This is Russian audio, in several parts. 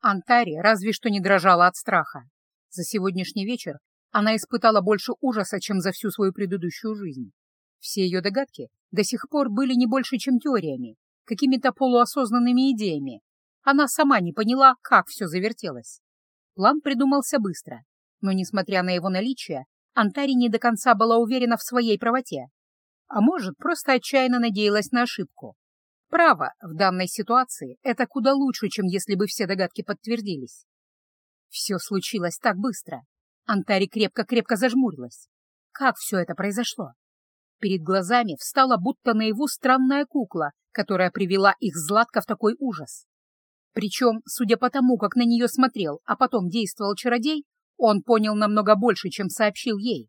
Антари разве что не дрожала от страха. За сегодняшний вечер она испытала больше ужаса, чем за всю свою предыдущую жизнь. Все ее догадки до сих пор были не больше, чем теориями, какими-то полуосознанными идеями. Она сама не поняла, как все завертелось. План придумался быстро, но, несмотря на его наличие, Антари не до конца была уверена в своей правоте. А может, просто отчаянно надеялась на ошибку. Право в данной ситуации — это куда лучше, чем если бы все догадки подтвердились. Все случилось так быстро. Антари крепко-крепко зажмурилась. Как все это произошло? Перед глазами встала будто наяву странная кукла, которая привела их Златка в такой ужас. Причем, судя по тому, как на нее смотрел, а потом действовал чародей, он понял намного больше, чем сообщил ей.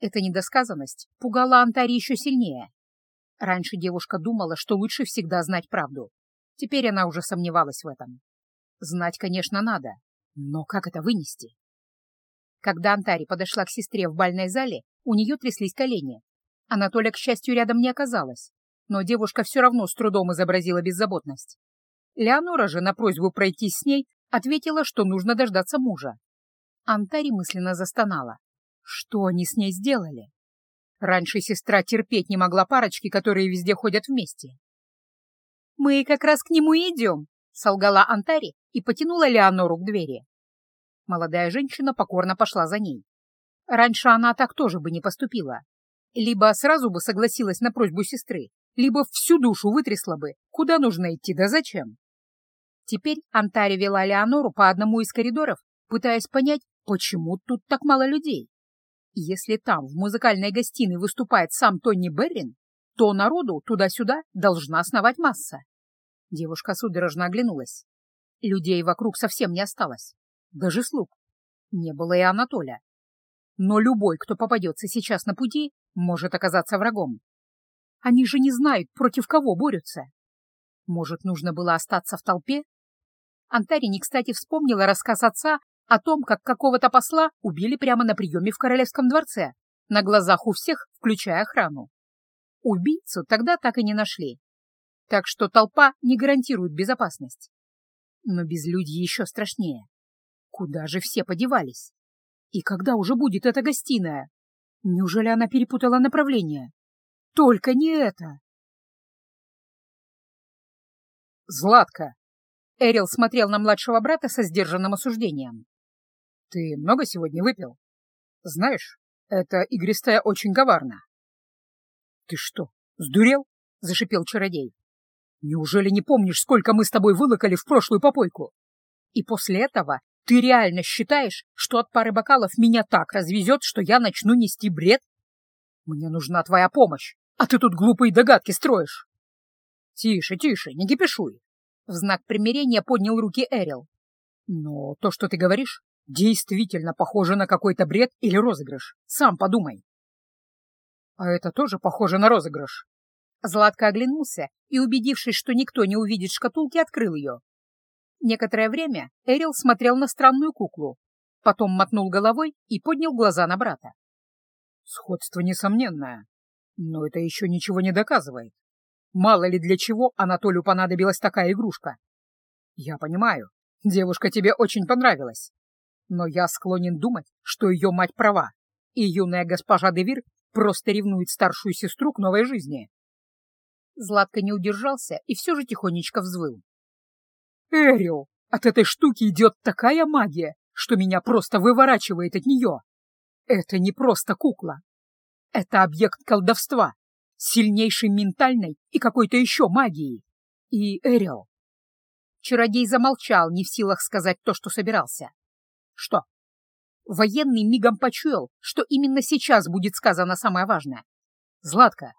Эта недосказанность пугала Антари еще сильнее. Раньше девушка думала, что лучше всегда знать правду. Теперь она уже сомневалась в этом. Знать, конечно, надо, но как это вынести? Когда Антари подошла к сестре в бальной зале, у нее тряслись колени. Анатоля, к счастью, рядом не оказалась, но девушка все равно с трудом изобразила беззаботность. Леонора же на просьбу пройти с ней ответила, что нужно дождаться мужа. Антари мысленно застонала. Что они с ней сделали? Раньше сестра терпеть не могла парочки, которые везде ходят вместе. «Мы как раз к нему и идем», — солгала Антари и потянула Леонору к двери. Молодая женщина покорно пошла за ней. Раньше она так тоже бы не поступила. Либо сразу бы согласилась на просьбу сестры, либо всю душу вытрясла бы, куда нужно идти да зачем. Теперь Антари вела Леонору по одному из коридоров, пытаясь понять, почему тут так мало людей. Если там, в музыкальной гостиной, выступает сам Тони Беррин, то народу туда-сюда должна основать масса. Девушка судорожно оглянулась. Людей вокруг совсем не осталось. Даже слуг. Не было и Анатоля. Но любой, кто попадется сейчас на пути, может оказаться врагом. Они же не знают, против кого борются. Может, нужно было остаться в толпе? Антари кстати вспомнила рассказ отца о том, как какого-то посла убили прямо на приеме в королевском дворце, на глазах у всех, включая охрану. Убийцу тогда так и не нашли. Так что толпа не гарантирует безопасность. Но безлюдье еще страшнее. Куда же все подевались? И когда уже будет эта гостиная? Неужели она перепутала направление? Только не это! Златка! Эрил смотрел на младшего брата со сдержанным осуждением. Ты много сегодня выпил? Знаешь, это игристая очень коварна. Ты что, сдурел? Зашипел чародей. Неужели не помнишь, сколько мы с тобой вылокали в прошлую попойку? И после этого ты реально считаешь, что от пары бокалов меня так развезет, что я начну нести бред? Мне нужна твоя помощь, а ты тут глупые догадки строишь. Тише, тише, не кипишуй. В знак примирения поднял руки Эрил. Но то, что ты говоришь, действительно похоже на какой-то бред или розыгрыш. Сам подумай. А это тоже похоже на розыгрыш. Златко оглянулся и, убедившись, что никто не увидит шкатулки, открыл ее. Некоторое время Эрил смотрел на странную куклу, потом мотнул головой и поднял глаза на брата. Сходство несомненное, но это еще ничего не доказывает. Мало ли для чего Анатолию понадобилась такая игрушка. Я понимаю, девушка тебе очень понравилась, но я склонен думать, что ее мать права, и юная госпожа Девир просто ревнует старшую сестру к новой жизни. Златко не удержался и все же тихонечко взвыл. «Эрил, от этой штуки идет такая магия, что меня просто выворачивает от нее. Это не просто кукла. Это объект колдовства, сильнейшей ментальной и какой-то еще магией. И Эрил...» Чародей замолчал, не в силах сказать то, что собирался. Что? Военный мигом почуял, что именно сейчас будет сказано самое важное. Златка.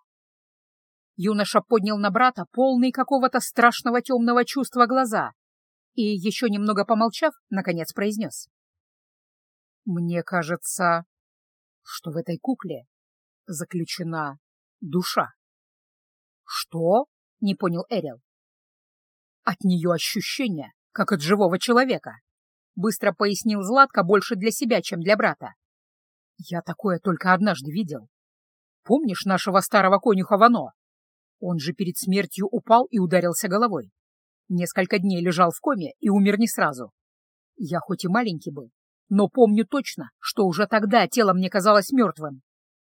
Юноша поднял на брата полный какого-то страшного темного чувства глаза и, еще немного помолчав, наконец произнес. «Мне кажется, что в этой кукле заключена душа». «Что?» — не понял Эрил. «От нее ощущение, как от живого человека. — быстро пояснил Златко больше для себя, чем для брата. «Я такое только однажды видел. Помнишь нашего старого конюха Вано? Он же перед смертью упал и ударился головой. Несколько дней лежал в коме и умер не сразу. Я хоть и маленький был, но помню точно, что уже тогда тело мне казалось мертвым,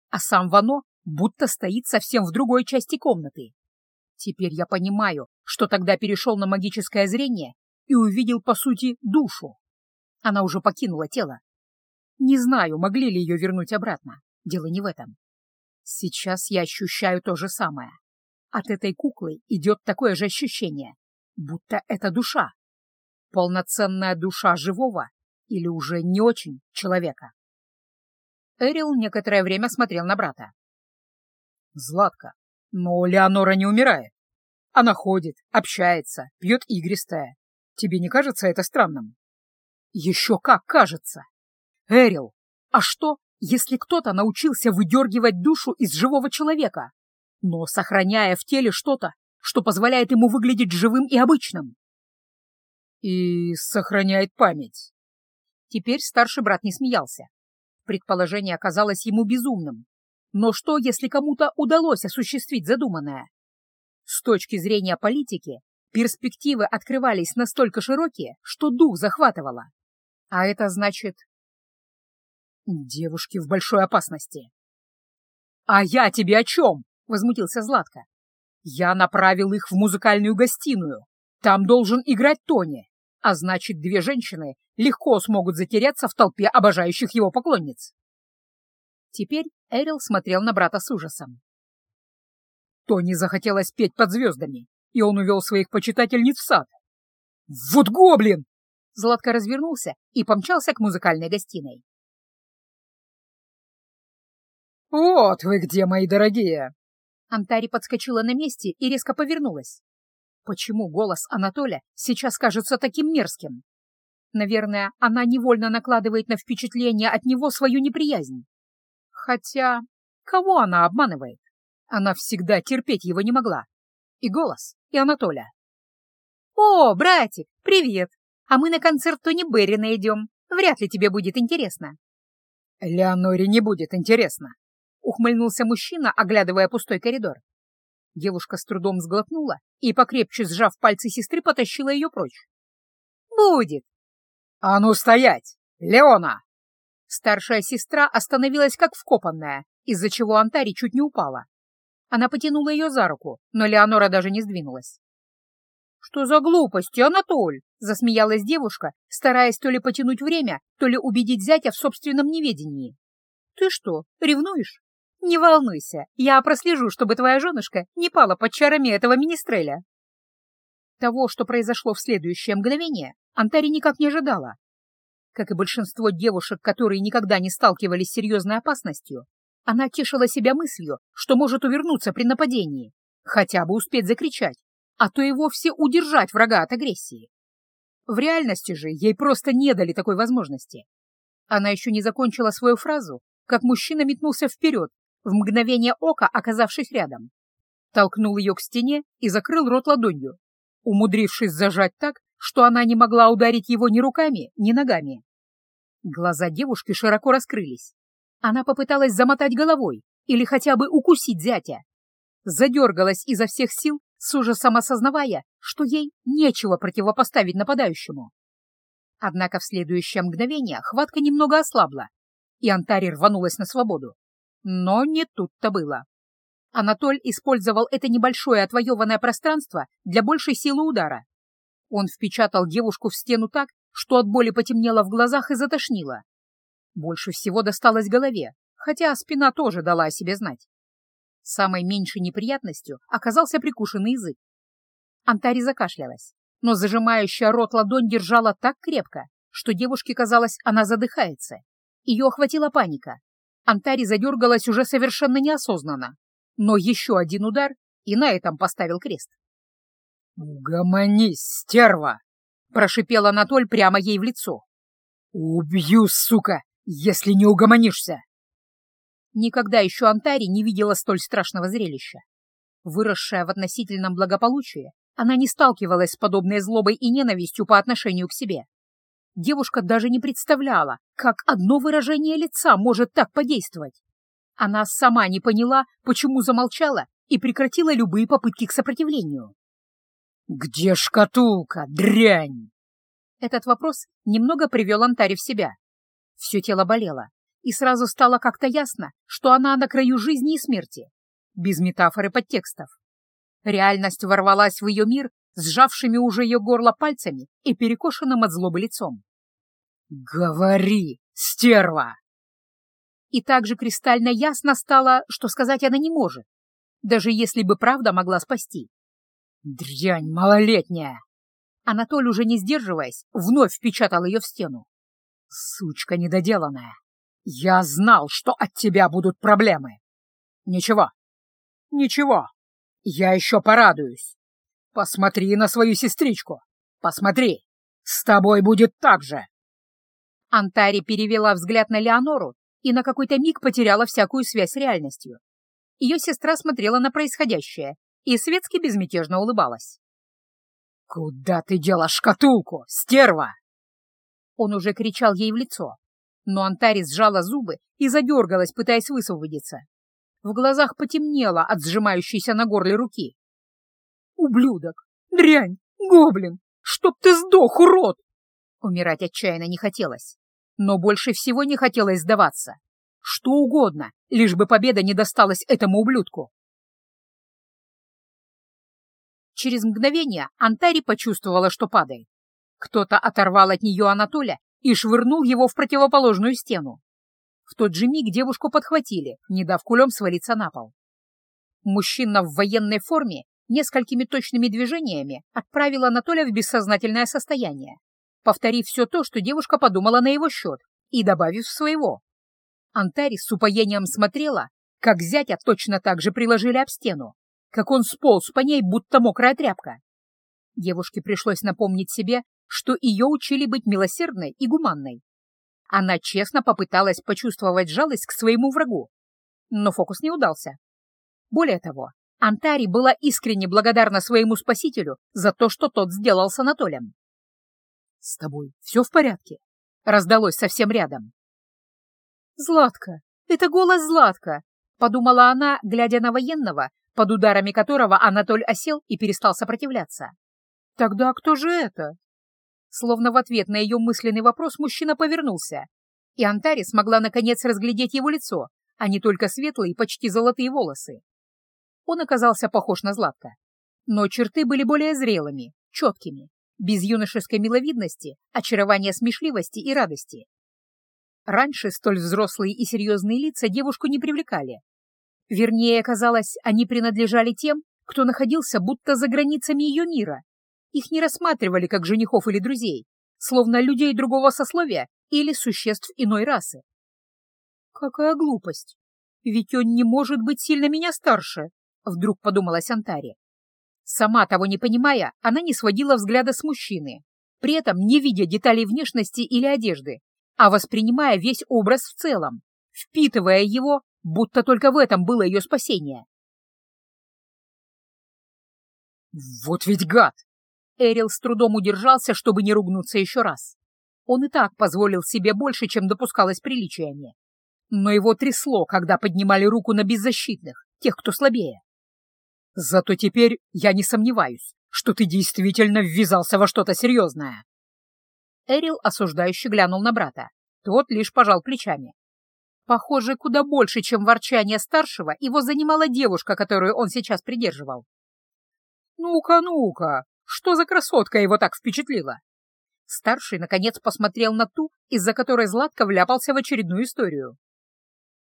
а сам Вано будто стоит совсем в другой части комнаты. Теперь я понимаю, что тогда перешел на магическое зрение и увидел, по сути, душу. Она уже покинула тело. Не знаю, могли ли ее вернуть обратно. Дело не в этом. Сейчас я ощущаю то же самое. От этой куклы идет такое же ощущение, будто это душа. Полноценная душа живого или уже не очень человека. Эрил некоторое время смотрел на брата. «Златка, но Леонора не умирает. Она ходит, общается, пьет игристое. Тебе не кажется это странным?» «Еще как кажется! Эрил, а что, если кто-то научился выдергивать душу из живого человека, но сохраняя в теле что-то, что позволяет ему выглядеть живым и обычным?» «И сохраняет память». Теперь старший брат не смеялся. Предположение оказалось ему безумным. Но что, если кому-то удалось осуществить задуманное? С точки зрения политики, перспективы открывались настолько широкие, что дух захватывало. А это значит... Девушки в большой опасности. «А я тебе о чем?» — возмутился Златко. «Я направил их в музыкальную гостиную. Там должен играть Тони, а значит, две женщины легко смогут затеряться в толпе обожающих его поклонниц. Теперь Эрил смотрел на брата с ужасом. Тони захотелось петь под звездами, и он увел своих почитательниц в сад. «Вот гоблин!» Златко развернулся и помчался к музыкальной гостиной. «Вот вы где, мои дорогие!» Антари подскочила на месте и резко повернулась. Почему голос Анатоля сейчас кажется таким мерзким? Наверное, она невольно накладывает на впечатление от него свою неприязнь. Хотя, кого она обманывает? Она всегда терпеть его не могла. И голос, и Анатоля. «О, братик, привет! А мы на концерт Тони Беррина идем. Вряд ли тебе будет интересно». «Леоноре не будет интересно», — ухмыльнулся мужчина, оглядывая пустой коридор. Девушка с трудом сглотнула и, покрепче сжав пальцы сестры, потащила ее прочь. «Будет. «А ну стоять! Леона!» Старшая сестра остановилась как вкопанная, из-за чего Антари чуть не упала. Она потянула ее за руку, но Леонора даже не сдвинулась. «Что за глупости, Анатоль?» — засмеялась девушка, стараясь то ли потянуть время, то ли убедить зятя в собственном неведении. «Ты что, ревнуешь? Не волнуйся, я прослежу, чтобы твоя женушка не пала под чарами этого министреля». Того, что произошло в следующее мгновение, Антари никак не ожидала. Как и большинство девушек, которые никогда не сталкивались с серьезной опасностью, она тешила себя мыслью, что может увернуться при нападении, хотя бы успеть закричать, а то и вовсе удержать врага от агрессии. В реальности же ей просто не дали такой возможности. Она еще не закончила свою фразу, как мужчина метнулся вперед, в мгновение ока оказавшись рядом. Толкнул ее к стене и закрыл рот ладонью, умудрившись зажать так, что она не могла ударить его ни руками, ни ногами. Глаза девушки широко раскрылись. Она попыталась замотать головой или хотя бы укусить зятя. Задергалась изо всех сил, с ужасом осознавая, что ей нечего противопоставить нападающему. Однако в следующее мгновение хватка немного ослабла, и Антари рванулась на свободу. Но не тут-то было. Анатоль использовал это небольшое отвоеванное пространство для большей силы удара. Он впечатал девушку в стену так, что от боли потемнело в глазах и затошнило. Больше всего досталось голове, хотя спина тоже дала о себе знать. Самой меньшей неприятностью оказался прикушенный язык. Антари закашлялась, но зажимающая рот ладонь держала так крепко, что девушке казалось, она задыхается. Ее охватила паника. Антари задергалась уже совершенно неосознанно. Но еще один удар, и на этом поставил крест. «Угомонись, стерва!» — прошипел Анатоль прямо ей в лицо. «Убью, сука, если не угомонишься!» Никогда еще Антари не видела столь страшного зрелища. Выросшая в относительном благополучии, она не сталкивалась с подобной злобой и ненавистью по отношению к себе. Девушка даже не представляла, как одно выражение лица может так подействовать. Она сама не поняла, почему замолчала и прекратила любые попытки к сопротивлению. «Где шкатулка, дрянь?» Этот вопрос немного привел Антари в себя. Все тело болело, и сразу стало как-то ясно, что она на краю жизни и смерти, без метафоры подтекстов. Реальность ворвалась в ее мир, сжавшими уже ее горло пальцами и перекошенным от злобы лицом. «Говори, стерва!» И также кристально ясно стало, что сказать она не может, даже если бы правда могла спасти. «Дрянь малолетняя!» Анатоль, уже не сдерживаясь, вновь впечатал ее в стену. «Сучка недоделанная! Я знал, что от тебя будут проблемы!» «Ничего, ничего, я еще порадуюсь. Посмотри на свою сестричку, посмотри, с тобой будет так же!» Антари перевела взгляд на Леонору и на какой-то миг потеряла всякую связь с реальностью. Ее сестра смотрела на происходящее и светски безмятежно улыбалась. «Куда ты дела шкатулку, стерва?» Он уже кричал ей в лицо, но Антари сжала зубы и задергалась, пытаясь высвободиться. В глазах потемнело от сжимающейся на горле руки. «Ублюдок! Дрянь! Гоблин! Чтоб ты сдох, урод!» Умирать отчаянно не хотелось, но больше всего не хотелось сдаваться. Что угодно, лишь бы победа не досталась этому ублюдку. Через мгновение Антари почувствовала, что падает. Кто-то оторвал от нее Анатоля и швырнул его в противоположную стену. В тот же миг девушку подхватили, не дав кулем свалиться на пол. Мужчина в военной форме несколькими точными движениями отправил Анатоля в бессознательное состояние, повторив все то, что девушка подумала на его счет, и добавив своего. Антари с упоением смотрела, как зятя точно так же приложили об стену, как он сполз по ней, будто мокрая тряпка. Девушке пришлось напомнить себе, что ее учили быть милосердной и гуманной. Она честно попыталась почувствовать жалость к своему врагу, но фокус не удался. Более того, Антари была искренне благодарна своему спасителю за то, что тот сделал с Анатолием. «С тобой все в порядке?» — раздалось совсем рядом. «Златка! Это голос Златка!» — подумала она, глядя на военного, под ударами которого Анатоль осел и перестал сопротивляться. «Тогда кто же это?» Словно в ответ на ее мысленный вопрос мужчина повернулся, и Антари смогла наконец разглядеть его лицо, а не только светлые, почти золотые волосы. Он оказался похож на Златка, но черты были более зрелыми, четкими, без юношеской миловидности, очарования смешливости и радости. Раньше столь взрослые и серьезные лица девушку не привлекали, Вернее, казалось, они принадлежали тем, кто находился будто за границами ее мира. Их не рассматривали как женихов или друзей, словно людей другого сословия или существ иной расы. «Какая глупость! Ведь он не может быть сильно меня старше!» — вдруг подумалась Антари. Сама того не понимая, она не сводила взгляда с мужчины, при этом не видя деталей внешности или одежды, а воспринимая весь образ в целом, впитывая его будто только в этом было ее спасение. «Вот ведь гад!» Эрил с трудом удержался, чтобы не ругнуться еще раз. Он и так позволил себе больше, чем допускалось приличиями. Но его трясло, когда поднимали руку на беззащитных, тех, кто слабее. Зато теперь я не сомневаюсь, что ты действительно ввязался во что-то серьезное. Эрил осуждающе глянул на брата. Тот лишь пожал плечами. Похоже, куда больше, чем ворчание старшего, его занимала девушка, которую он сейчас придерживал. «Ну-ка, ну-ка, что за красотка его так впечатлила?» Старший, наконец, посмотрел на ту, из-за которой Златко вляпался в очередную историю.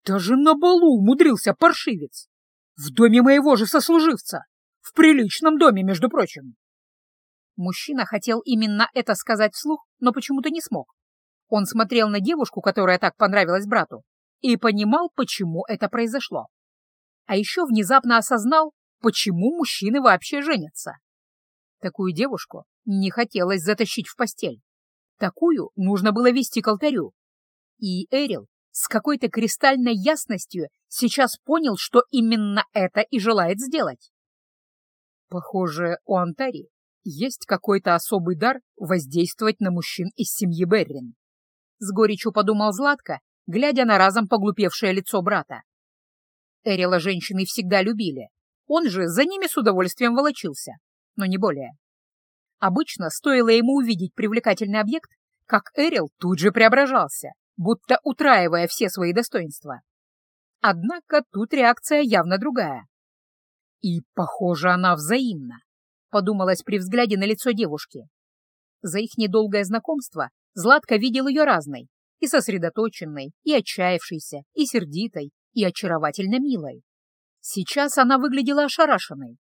«Даже на балу умудрился паршивец! В доме моего же сослуживца! В приличном доме, между прочим!» Мужчина хотел именно это сказать вслух, но почему-то не смог. Он смотрел на девушку, которая так понравилась брату, и понимал, почему это произошло. А еще внезапно осознал, почему мужчины вообще женятся. Такую девушку не хотелось затащить в постель. Такую нужно было вести к алтарю. И Эрил с какой-то кристальной ясностью сейчас понял, что именно это и желает сделать. Похоже, у Антари есть какой-то особый дар воздействовать на мужчин из семьи Беррин. С горечью подумал Златко глядя на разом поглупевшее лицо брата. Эрила женщины всегда любили, он же за ними с удовольствием волочился, но не более. Обычно стоило ему увидеть привлекательный объект, как Эрил тут же преображался, будто утраивая все свои достоинства. Однако тут реакция явно другая. И, похоже, она взаимна, подумалось при взгляде на лицо девушки. За их недолгое знакомство Златка видел ее разной, и сосредоточенной, и отчаявшейся, и сердитой, и очаровательно милой. Сейчас она выглядела ошарашенной.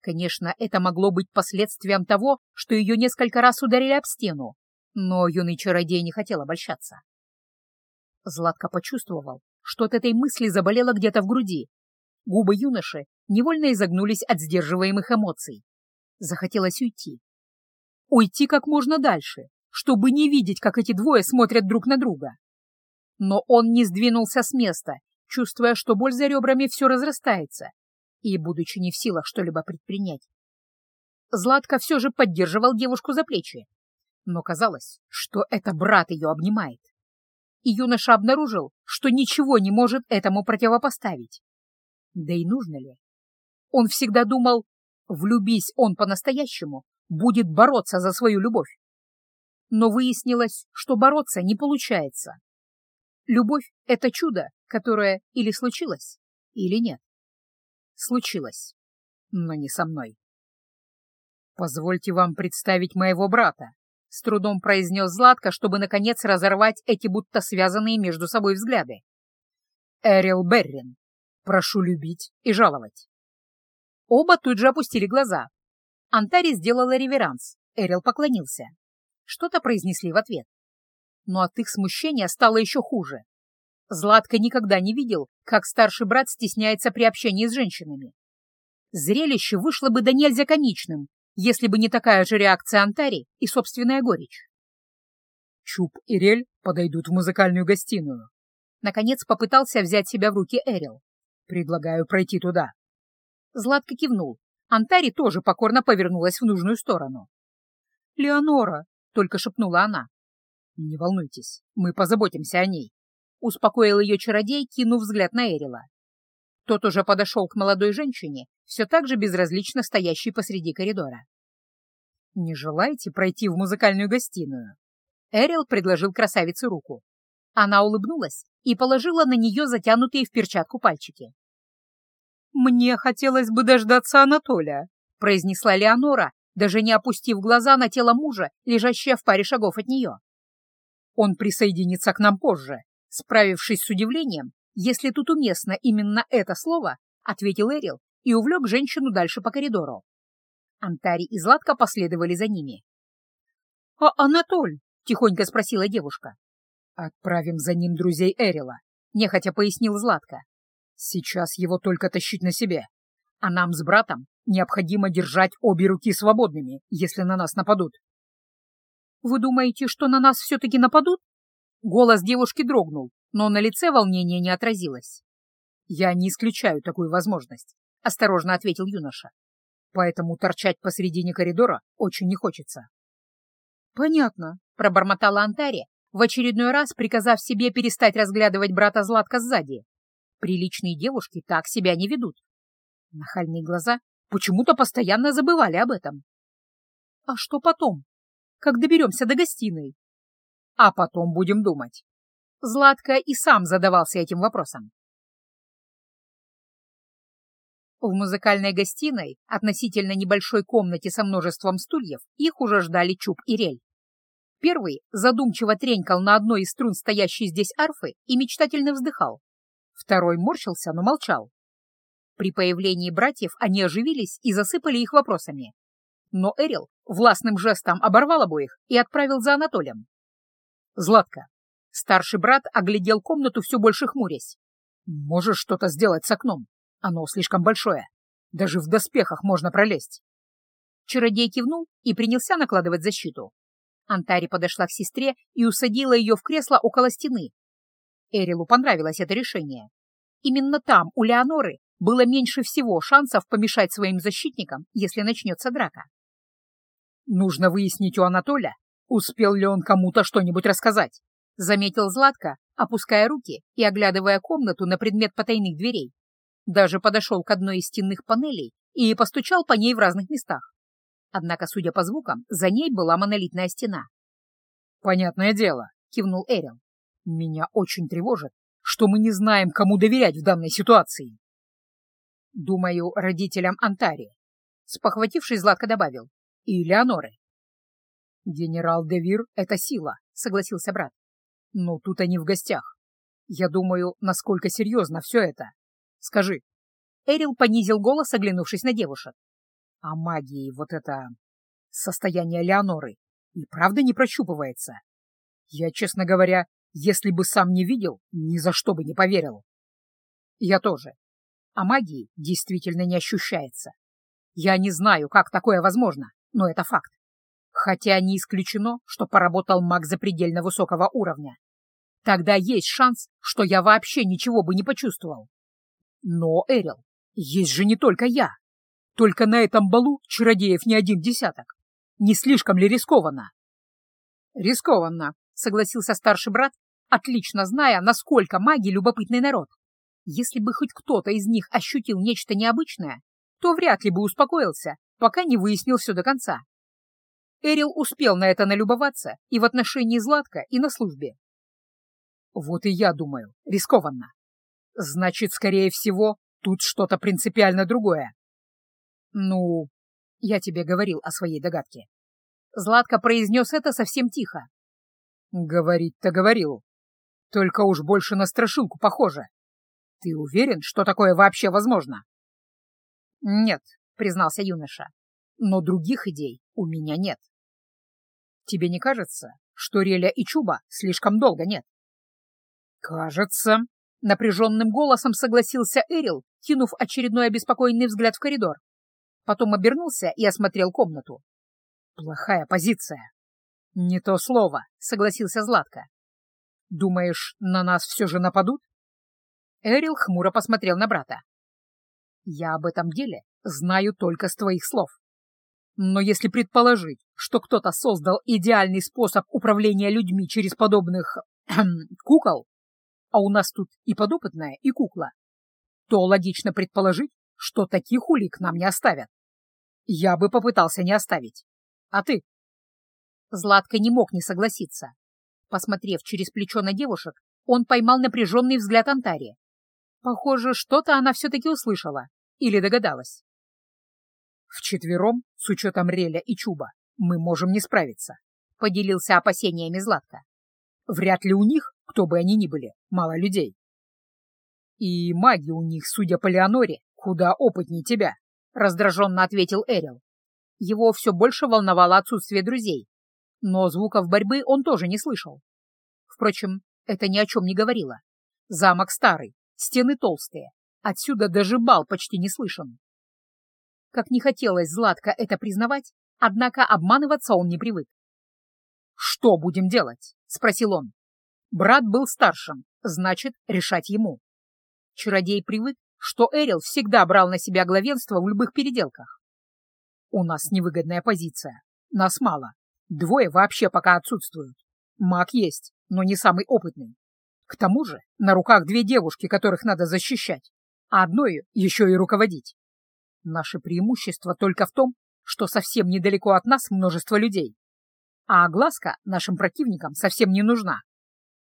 Конечно, это могло быть последствием того, что ее несколько раз ударили об стену, но юный чародей не хотел обольщаться. Златко почувствовал, что от этой мысли заболело где-то в груди. Губы юноши невольно изогнулись от сдерживаемых эмоций. Захотелось уйти. Уйти как можно дальше, чтобы не видеть, как эти двое смотрят друг на друга. Но он не сдвинулся с места, чувствуя, что боль за ребрами все разрастается, и будучи не в силах что-либо предпринять. Златко все же поддерживал девушку за плечи, но казалось, что это брат ее обнимает. И юноша обнаружил, что ничего не может этому противопоставить. Да и нужно ли? Он всегда думал, влюбись он по-настоящему, будет бороться за свою любовь но выяснилось, что бороться не получается. Любовь — это чудо, которое или случилось, или нет. Случилось, но не со мной. «Позвольте вам представить моего брата», — с трудом произнес Златко, чтобы, наконец, разорвать эти будто связанные между собой взгляды. «Эрил Беррин. Прошу любить и жаловать». Оба тут же опустили глаза. Антари сделала реверанс, Эрил поклонился что-то произнесли в ответ. Но от их смущения стало еще хуже. Златко никогда не видел, как старший брат стесняется при общении с женщинами. Зрелище вышло бы до нельзя комичным, если бы не такая же реакция Антари и собственная горечь. Чуб и Рель подойдут в музыкальную гостиную. Наконец попытался взять себя в руки Эрил. Предлагаю пройти туда. Златко кивнул. Антари тоже покорно повернулась в нужную сторону. «Леонора, — только шепнула она. «Не волнуйтесь, мы позаботимся о ней», — успокоил ее чародей, кинув взгляд на Эрила. Тот уже подошел к молодой женщине, все так же безразлично стоящей посреди коридора. «Не желаете пройти в музыкальную гостиную?» Эрил предложил красавице руку. Она улыбнулась и положила на нее затянутые в перчатку пальчики. «Мне хотелось бы дождаться Анатолия», — произнесла Леонора, даже не опустив глаза на тело мужа, лежащее в паре шагов от нее. Он присоединится к нам позже, справившись с удивлением, если тут уместно именно это слово, ответил Эрил и увлек женщину дальше по коридору. Антари и Златка последовали за ними. «А Анатоль?» — тихонько спросила девушка. «Отправим за ним друзей Эрила», — нехотя пояснил Златка. «Сейчас его только тащить на себе, а нам с братом Необходимо держать обе руки свободными, если на нас нападут. «Вы думаете, что на нас все-таки нападут?» Голос девушки дрогнул, но на лице волнение не отразилось. «Я не исключаю такую возможность», — осторожно ответил юноша. «Поэтому торчать посредине коридора очень не хочется». «Понятно», — пробормотала Антария, в очередной раз приказав себе перестать разглядывать брата Златка сзади. Приличные девушки так себя не ведут. Нахальные глаза Почему-то постоянно забывали об этом. А что потом? Как доберемся до гостиной? А потом будем думать. Златко и сам задавался этим вопросом. В музыкальной гостиной, относительно небольшой комнате со множеством стульев, их уже ждали Чуб и Рель. Первый задумчиво тренькал на одной из струн стоящей здесь арфы и мечтательно вздыхал. Второй морщился, но молчал. При появлении братьев они оживились и засыпали их вопросами. Но Эрил властным жестом оборвал обоих и отправил за Анатолием. «Златка!» Старший брат оглядел комнату все больше хмурясь. «Можешь что-то сделать с окном? Оно слишком большое. Даже в доспехах можно пролезть». Чародей кивнул и принялся накладывать защиту. Антари подошла к сестре и усадила ее в кресло около стены. Эрилу понравилось это решение. Именно там, у Леоноры, было меньше всего шансов помешать своим защитникам, если начнется драка. «Нужно выяснить у Анатоля, успел ли он кому-то что-нибудь рассказать», заметил Златко, опуская руки и оглядывая комнату на предмет потайных дверей. Даже подошел к одной из стенных панелей и постучал по ней в разных местах. Однако, судя по звукам, за ней была монолитная стена. «Понятное дело», — кивнул Эрил. «Меня очень тревожит, что мы не знаем, кому доверять в данной ситуации». «Думаю, родителям Антарии», — спохватившись, Златко добавил. «И Леоноры». «Генерал Девир — это сила», — согласился брат. «Но тут они в гостях. Я думаю, насколько серьезно все это. Скажи». Эрил понизил голос, оглянувшись на девушек. «А магии вот это... состояние Леоноры и правда не прощупывается? Я, честно говоря, если бы сам не видел, ни за что бы не поверил». «Я тоже. А магии действительно не ощущается. Я не знаю, как такое возможно, но это факт. Хотя не исключено, что поработал маг запредельно высокого уровня. Тогда есть шанс, что я вообще ничего бы не почувствовал. Но, Эрил, есть же не только я. Только на этом балу чародеев не один десяток. Не слишком ли рискованно? Рискованно, согласился старший брат, отлично зная, насколько маги любопытный народ. Если бы хоть кто-то из них ощутил нечто необычное, то вряд ли бы успокоился, пока не выяснил все до конца. Эрил успел на это налюбоваться и в отношении Златка, и на службе. Вот и я думаю, рискованно. Значит, скорее всего, тут что-то принципиально другое. Ну, я тебе говорил о своей догадке. Златко произнес это совсем тихо. Говорить-то говорил. Только уж больше на страшилку похоже. Ты уверен, что такое вообще возможно? Нет, признался юноша. Но других идей у меня нет. Тебе не кажется, что Реля и Чуба слишком долго нет? Кажется, напряженным голосом согласился Эрил, кинув очередной обеспокоенный взгляд в коридор. Потом обернулся и осмотрел комнату. Плохая позиция. Не то слово, согласился Златко. Думаешь, на нас все же нападут? Эрил хмуро посмотрел на брата. Я об этом деле знаю только с твоих слов. Но если предположить, что кто-то создал идеальный способ управления людьми через подобных кукол, а у нас тут и подопытная, и кукла, то логично предположить, что таких улик нам не оставят. Я бы попытался не оставить. А ты? Златко не мог не согласиться. Посмотрев через плечо на девушек, он поймал напряженный взгляд Антарии. Похоже, что-то она все-таки услышала или догадалась. Вчетвером, с учетом Реля и Чуба, мы можем не справиться, — поделился опасениями Златка. Вряд ли у них, кто бы они ни были, мало людей. И маги у них, судя по Леоноре, куда опытнее тебя, — раздраженно ответил Эрил. Его все больше волновало отсутствие друзей, но звуков борьбы он тоже не слышал. Впрочем, это ни о чем не говорило. Замок старый, стены толстые, отсюда даже бал почти не слышен. Как не хотелось Златко это признавать, однако обманываться он не привык. «Что будем делать?» — спросил он. Брат был старшим, значит, решать ему. Чародей привык, что Эрил всегда брал на себя главенство в любых переделках. «У нас невыгодная позиция. Нас мало. Двое вообще пока отсутствуют. Маг есть, но не самый опытный. К тому же на руках две девушки, которых надо защищать, а одной еще и руководить. Наше преимущество только в том, что совсем недалеко от нас множество людей. А огласка нашим противникам совсем не нужна.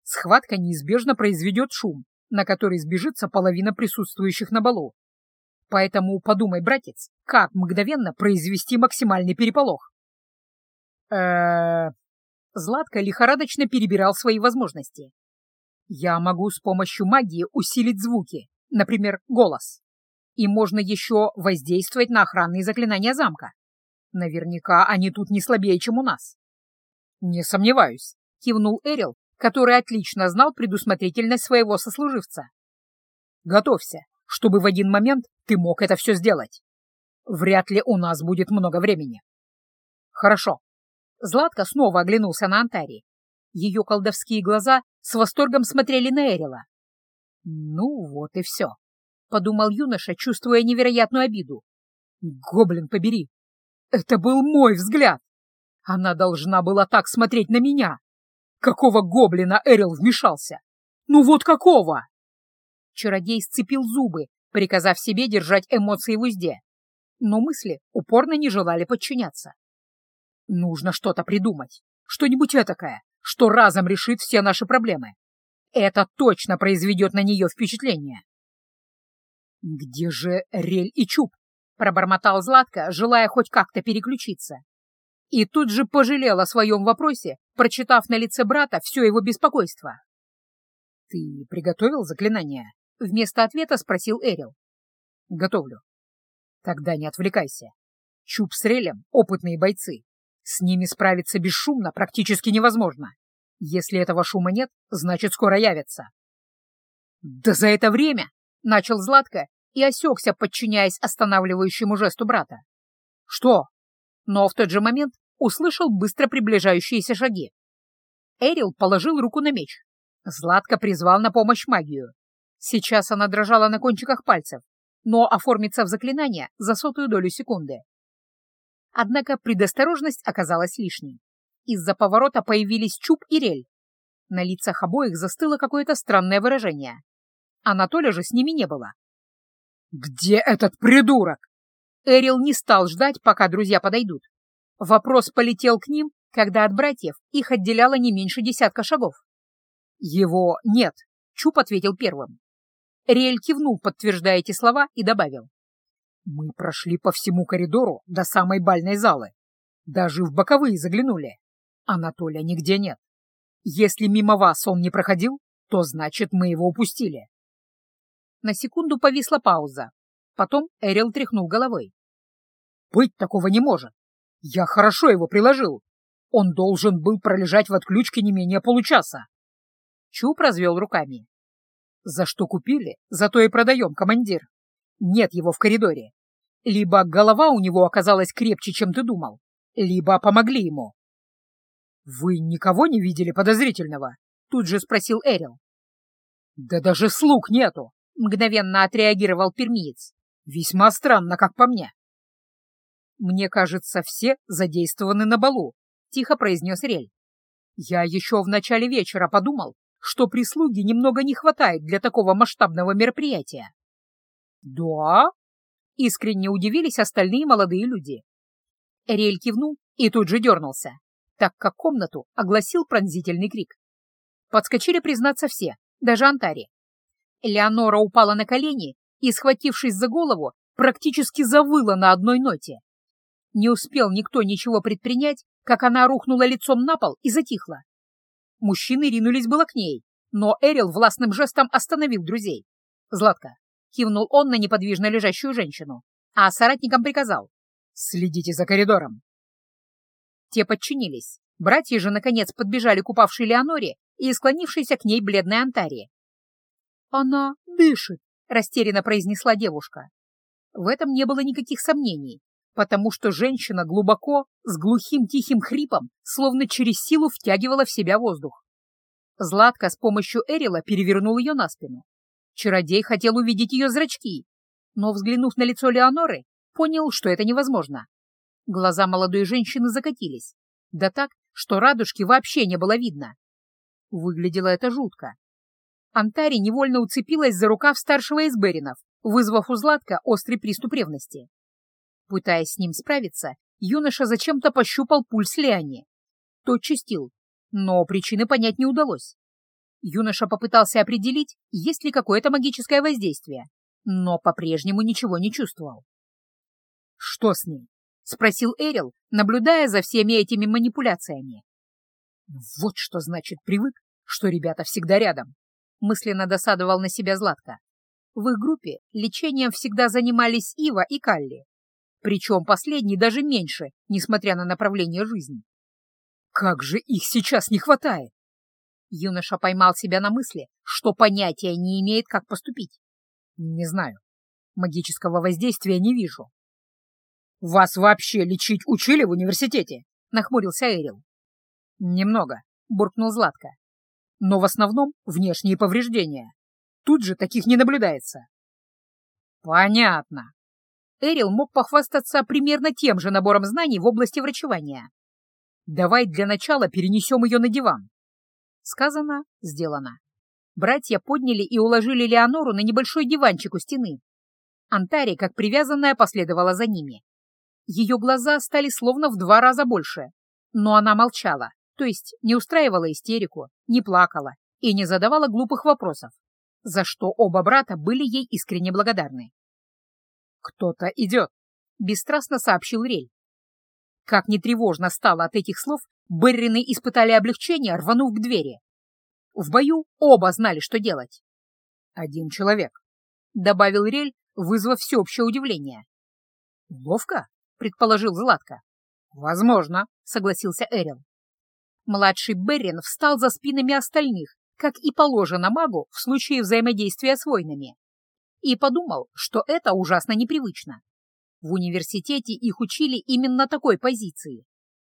Схватка неизбежно произведет шум, на который сбежится половина присутствующих на балу. Поэтому подумай, братец, как мгновенно произвести максимальный переполох. э Златко лихорадочно перебирал свои возможности. Я могу с помощью магии усилить звуки, например, голос и можно еще воздействовать на охранные заклинания замка. Наверняка они тут не слабее, чем у нас. — Не сомневаюсь, — кивнул Эрил, который отлично знал предусмотрительность своего сослуживца. — Готовься, чтобы в один момент ты мог это все сделать. Вряд ли у нас будет много времени. — Хорошо. Златка снова оглянулся на Антари. Ее колдовские глаза с восторгом смотрели на Эрила. Ну вот и все. — подумал юноша, чувствуя невероятную обиду. «Гоблин побери! Это был мой взгляд! Она должна была так смотреть на меня! Какого гоблина Эрил вмешался? Ну вот какого?» Чародей сцепил зубы, приказав себе держать эмоции в узде. но мысли упорно не желали подчиняться. Нужно что-то придумать, что-нибудь этакое, что разом решит все наши проблемы. Это точно произведет на нее впечатление. «Где же Рель и Чуб?» — пробормотал Златко, желая хоть как-то переключиться. И тут же пожалел о своем вопросе, прочитав на лице брата все его беспокойство. «Ты приготовил заклинание?» — вместо ответа спросил Эрил. «Готовлю». «Тогда не отвлекайся. Чуб с Релем — опытные бойцы. С ними справиться бесшумно практически невозможно. Если этого шума нет, значит, скоро явятся. «Да за это время!» — начал Златко и осекся, подчиняясь останавливающему жесту брата. «Что?» Но в тот же момент услышал быстро приближающиеся шаги. Эрил положил руку на меч. Златко призвал на помощь магию. Сейчас она дрожала на кончиках пальцев, но оформится в заклинание за сотую долю секунды. Однако предосторожность оказалась лишней. Из-за поворота появились Чуб и Рель. На лицах обоих застыло какое-то странное выражение. Анатолия же с ними не было. «Где этот придурок?» Эрил не стал ждать, пока друзья подойдут. Вопрос полетел к ним, когда от братьев их отделяло не меньше десятка шагов. «Его нет», — Чуб ответил первым. Риэль кивнул, подтверждая эти слова, и добавил. Мы прошли по всему коридору до самой бальной залы. Даже в боковые заглянули. Анатолия нигде нет. Если мимо вас он не проходил, то значит, мы его упустили. На секунду повисла пауза. Потом Эрил тряхнул головой. Быть такого не может. Я хорошо его приложил. Он должен был пролежать в отключке не менее получаса. Чуб развел руками. За что купили, зато и продаем, командир. Нет его в коридоре. Либо голова у него оказалась крепче, чем ты думал, либо помогли ему. «Вы никого не видели подозрительного?» — тут же спросил Эрил. «Да даже слуг нету!» — мгновенно отреагировал пермиец. «Весьма странно, как по мне». «Мне кажется, все задействованы на балу», — тихо произнес Рель. «Я еще в начале вечера подумал, что прислуги немного не хватает для такого масштабного мероприятия. «Да?» — искренне удивились остальные молодые люди. Эриэль кивнул и тут же дернулся, так как комнату огласил пронзительный крик. Подскочили, признаться, все, даже Антари. Леонора упала на колени и, схватившись за голову, практически завыла на одной ноте. Не успел никто ничего предпринять, как она рухнула лицом на пол и затихла. Мужчины ринулись было к ней, но Эрил властным жестом остановил друзей. «Златка, — кивнул он на неподвижно лежащую женщину, а соратникам приказал «Следите за коридором». Те подчинились. Братья же, наконец, подбежали к упавшей Леоноре и склонившейся к ней бледной Антарии. «Она дышит», — растерянно произнесла девушка. В этом не было никаких сомнений, потому что женщина глубоко, с глухим тихим хрипом, словно через силу втягивала в себя воздух. Златка с помощью Эрила перевернул ее на спину. Чародей хотел увидеть ее зрачки, но, взглянув на лицо Леоноры, понял, что это невозможно. Глаза молодой женщины закатились, да так, что радужки вообще не было видно. Выглядело это жутко. Антари невольно уцепилась за рукав старшего из Беринов, вызвав у Златка острый приступ ревности. Пытаясь с ним справиться, юноша зачем-то пощупал пульс Леони. Тот чистил, но причины понять не удалось. Юноша попытался определить, есть ли какое-то магическое воздействие, но по-прежнему ничего не чувствовал. «Что с ней?» — спросил Эрил, наблюдая за всеми этими манипуляциями. «Вот что значит привык, что ребята всегда рядом», — мысленно досадовал на себя Златко. В их группе лечением всегда занимались Ива и Калли, причем последний даже меньше, несмотря на направление жизни. «Как же их сейчас не хватает!» Юноша поймал себя на мысли, что понятия не имеет, как поступить. Не знаю. Магического воздействия не вижу. «Вас вообще лечить учили в университете?» — нахмурился Эрил. «Немного», — буркнул Златко. «Но в основном внешние повреждения. Тут же таких не наблюдается». «Понятно». Эрил мог похвастаться примерно тем же набором знаний в области врачевания. «Давай для начала перенесем ее на диван. Сказано, сделано. Братья подняли и уложили Леонору на небольшой диванчик у стены. Антари, как привязанная, последовала за ними. Ее глаза стали словно в два раза больше, но она молчала, то есть не устраивала истерику, не плакала и не задавала глупых вопросов, за что оба брата были ей искренне благодарны. «Кто-то идет», — бесстрастно сообщил Рель. Как не тревожно стало от этих слов, Беррины испытали облегчение, рванув к двери. В бою оба знали, что делать. «Один человек», — добавил Рель, вызвав всеобщее удивление. «Ловко?» — предположил Златко. «Возможно», — согласился Эрил. Младший Беррин встал за спинами остальных, как и положено магу в случае взаимодействия с войнами, и подумал, что это ужасно непривычно. В университете их учили именно такой позиции,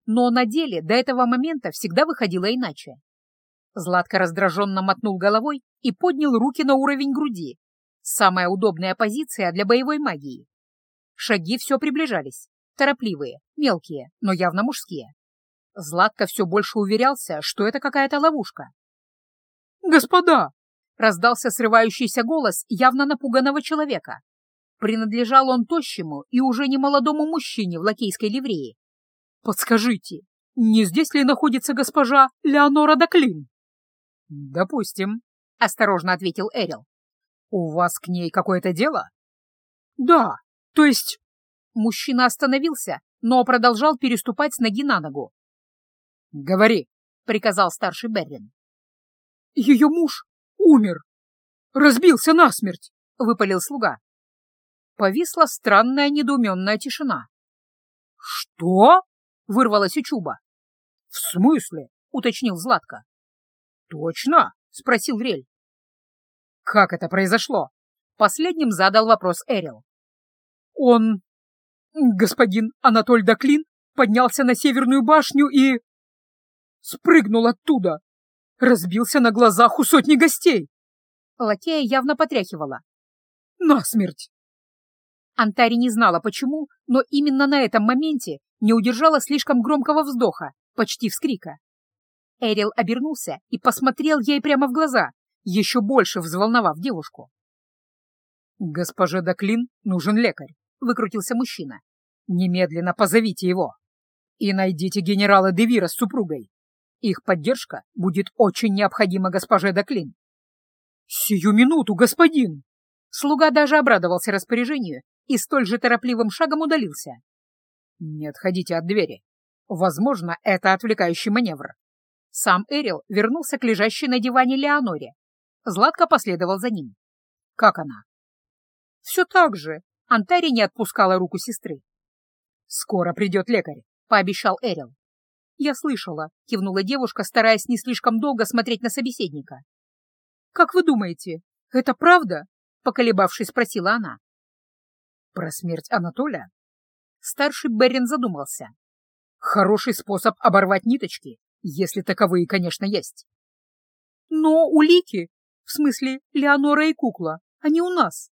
но на деле до этого момента всегда выходило иначе. Златко раздраженно мотнул головой и поднял руки на уровень груди. Самая удобная позиция для боевой магии. Шаги все приближались, торопливые, мелкие, но явно мужские. Златко все больше уверялся, что это какая-то ловушка. «Господа!» — раздался срывающийся голос явно напуганного человека. Принадлежал он тощему и уже не молодому мужчине в лакейской ливреи. «Подскажите, не здесь ли находится госпожа Леонора Доклин?» «Допустим», — осторожно ответил Эрил. «У вас к ней какое-то дело?» «Да, то есть...» Мужчина остановился, но продолжал переступать с ноги на ногу. «Говори», — приказал старший Беррин. «Ее муж умер. Разбился насмерть», — выпалил слуга. Повисла странная недоуменная тишина. «Что?» — вырвалась у Чуба. «В смысле?» — уточнил Златко. «Точно?» — спросил Рель. «Как это произошло?» — последним задал вопрос Эрил. «Он, господин Анатоль Доклин, поднялся на Северную башню и... спрыгнул оттуда, разбился на глазах у сотни гостей». Лакея явно потряхивала. «Насмерть!» Антари не знала почему, но именно на этом моменте не удержала слишком громкого вздоха, почти вскрика. Эрил обернулся и посмотрел ей прямо в глаза, еще больше взволновав девушку. «Госпоже Доклин нужен лекарь», — выкрутился мужчина. «Немедленно позовите его и найдите генерала Девира с супругой. Их поддержка будет очень необходима госпоже Доклин». «Сию минуту, господин!» Слуга даже обрадовался распоряжению и столь же торопливым шагом удалился. «Не отходите от двери. Возможно, это отвлекающий маневр. Сам Эрил вернулся к лежащей на диване Леоноре. Златко последовал за ним. «Как она?» «Все так же». Антари не отпускала руку сестры. «Скоро придет лекарь», — пообещал Эрил. «Я слышала», — кивнула девушка, стараясь не слишком долго смотреть на собеседника. «Как вы думаете, это правда?» — поколебавшись, спросила она. «Про смерть Анатолия?» Старший Берин задумался. «Хороший способ оборвать ниточки если таковые, конечно, есть. Но улики, в смысле Леонора и кукла, они у нас.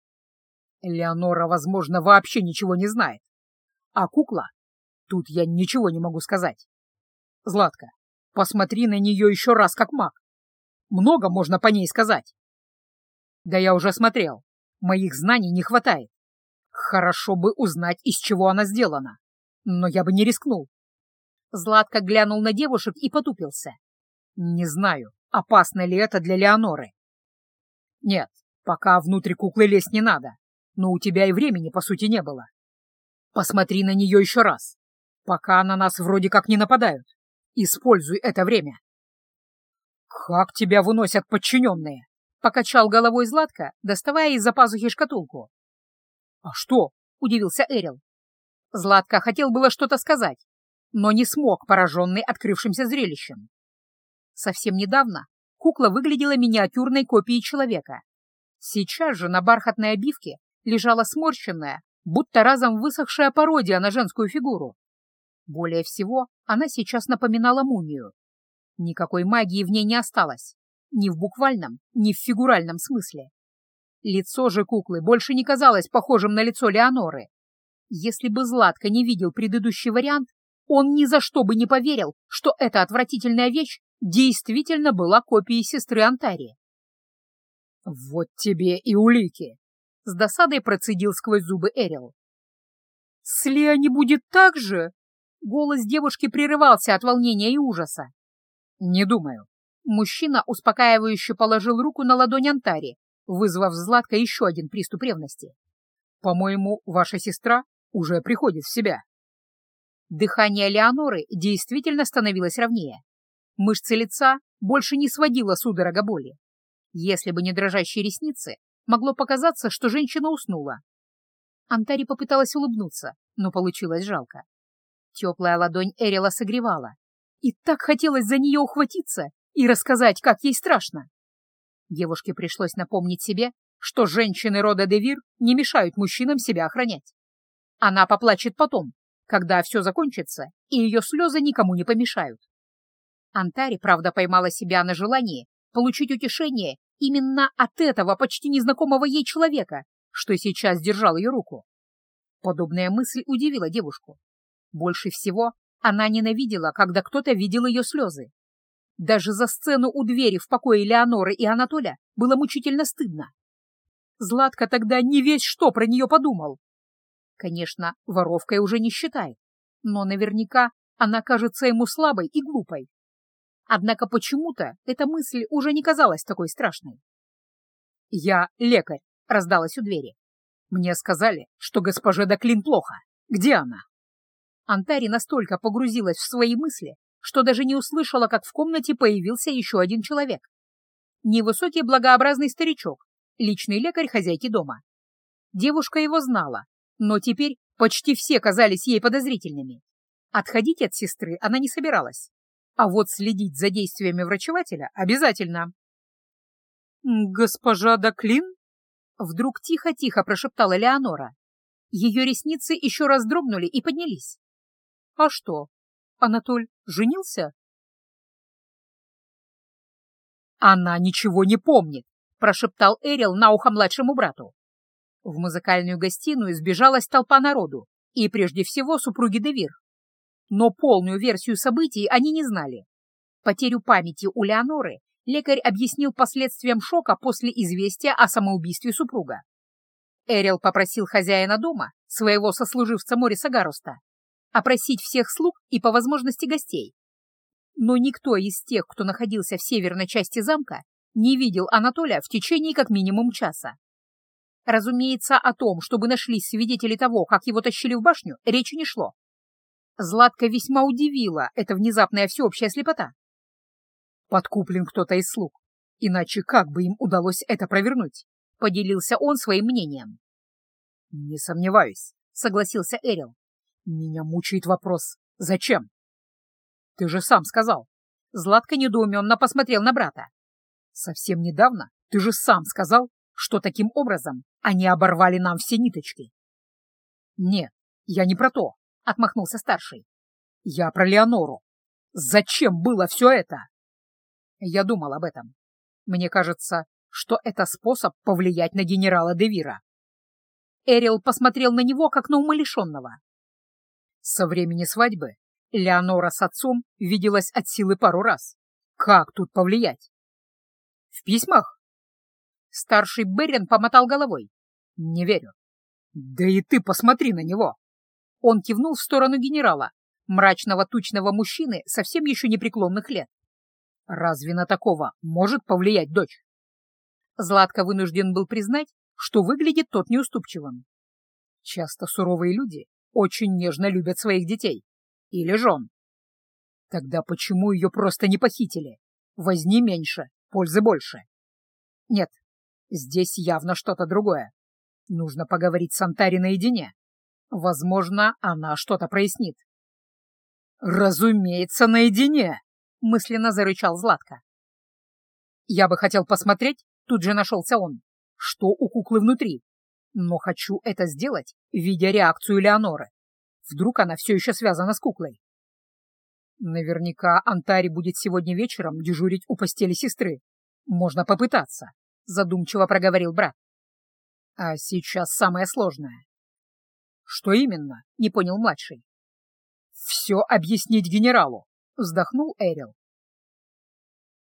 Леонора, возможно, вообще ничего не знает. А кукла? Тут я ничего не могу сказать. Златка, посмотри на нее еще раз как маг. Много можно по ней сказать. Да я уже смотрел. Моих знаний не хватает. Хорошо бы узнать, из чего она сделана. Но я бы не рискнул. Златко глянул на девушек и потупился. «Не знаю, опасно ли это для Леоноры». «Нет, пока внутрь куклы лезть не надо, но у тебя и времени, по сути, не было. Посмотри на нее еще раз, пока на нас вроде как не нападают. Используй это время». «Как тебя выносят подчиненные?» — покачал головой Златко, доставая из-за пазухи шкатулку. «А что?» — удивился Эрил. Златко хотел было что-то сказать, но не смог, пораженный открывшимся зрелищем. Совсем недавно кукла выглядела миниатюрной копией человека. Сейчас же на бархатной обивке лежала сморщенная, будто разом высохшая пародия на женскую фигуру. Более всего, она сейчас напоминала мумию. Никакой магии в ней не осталось, ни в буквальном, ни в фигуральном смысле. Лицо же куклы больше не казалось похожим на лицо Леоноры. Если бы Златко не видел предыдущий вариант, он ни за что бы не поверил, что эта отвратительная вещь действительно была копией сестры Антарии. «Вот тебе и улики!» — с досадой процедил сквозь зубы Эрил. «С Лео не будет так же?» Голос девушки прерывался от волнения и ужаса. «Не думаю». Мужчина успокаивающе положил руку на ладонь Антари, вызвав в Златко еще один приступ ревности. «По-моему, ваша сестра уже приходит в себя». Дыхание Леоноры действительно становилось ровнее. Мышцы лица больше не сводила судорога боли. Если бы не дрожащие ресницы, могло показаться, что женщина уснула. Антари попыталась улыбнуться, но получилось жалко. Теплая ладонь Эрила согревала, и так хотелось за нее ухватиться и рассказать, как ей страшно. Девушке пришлось напомнить себе, что женщины рода Девир не мешают мужчинам себя охранять. Она поплачет потом, когда все закончится, и ее слезы никому не помешают. Антари, правда, поймала себя на желании получить утешение именно от этого почти незнакомого ей человека, что сейчас держал ее руку. Подобная мысль удивила девушку. Больше всего она ненавидела, когда кто-то видел ее слезы. Даже за сцену у двери в покое Леоноры и Анатоля было мучительно стыдно. Златка тогда не весь что про нее подумал. Конечно, воровкой уже не считает, но наверняка она кажется ему слабой и глупой. Однако почему-то эта мысль уже не казалась такой страшной. «Я лекарь», — раздалась у двери. «Мне сказали, что госпоже Доклин плохо. Где она?» Антари настолько погрузилась в свои мысли, что даже не услышала, как в комнате появился еще один человек. Невысокий благообразный старичок, личный лекарь хозяйки дома. Девушка его знала, но теперь почти все казались ей подозрительными. Отходить от сестры она не собиралась, а вот следить за действиями врачевателя обязательно. «Госпожа Доклин?» Вдруг тихо-тихо прошептала Леонора. Ее ресницы еще раз дрогнули и поднялись. «А что, Анатоль женился?» «Она ничего не помнит», — прошептал Эрил на ухо младшему брату. В музыкальную гостиную сбежалась толпа народу, и прежде всего супруги Девир. Но полную версию событий они не знали. Потерю памяти у Леоноры лекарь объяснил последствиям шока после известия о самоубийстве супруга. Эрил попросил хозяина дома, своего сослуживца Мориса Гаруста, опросить всех слуг и по возможности гостей. Но никто из тех, кто находился в северной части замка, не видел Анатолия в течение как минимум часа. Разумеется, о том, чтобы нашлись свидетели того, как его тащили в башню, речи не шло. Златка весьма удивила эта внезапная всеобщая слепота. Подкуплен кто-то из слуг, иначе как бы им удалось это провернуть? Поделился он своим мнением. Не сомневаюсь, согласился Эрил. Меня мучает вопрос. Зачем? Ты же сам сказал. Златка недоуменно посмотрел на брата. Совсем недавно ты же сам сказал, что таким образом они оборвали нам все ниточки. Нет, я не про то, отмахнулся старший. Я про Леонору. Зачем было все это? Я думал об этом. Мне кажется, что это способ повлиять на генерала Девира. Эрил посмотрел на него, как на умалишенного. Со времени свадьбы Леонора с отцом виделась от силы пару раз. Как тут повлиять? В письмах? Старший Берен помотал головой. Не верю. Да и ты посмотри на него. Он кивнул в сторону генерала, мрачного тучного мужчины совсем еще непреклонных лет. Разве на такого может повлиять дочь? Златко вынужден был признать, что выглядит тот неуступчивым. Часто суровые люди очень нежно любят своих детей. Или жен. Тогда почему ее просто не похитили? Возни меньше, пользы больше. Нет, Здесь явно что-то другое. Нужно поговорить с Антари наедине. Возможно, она что-то прояснит. «Разумеется, наедине!» — мысленно зарычал Златко. «Я бы хотел посмотреть», — тут же нашелся он, — «что у куклы внутри. Но хочу это сделать, видя реакцию Леоноры. Вдруг она все еще связана с куклой. Наверняка Антари будет сегодня вечером дежурить у постели сестры. Можно попытаться. — задумчиво проговорил брат. «А сейчас самое сложное». «Что именно?» — не понял младший. «Все объяснить генералу», — вздохнул Эрил.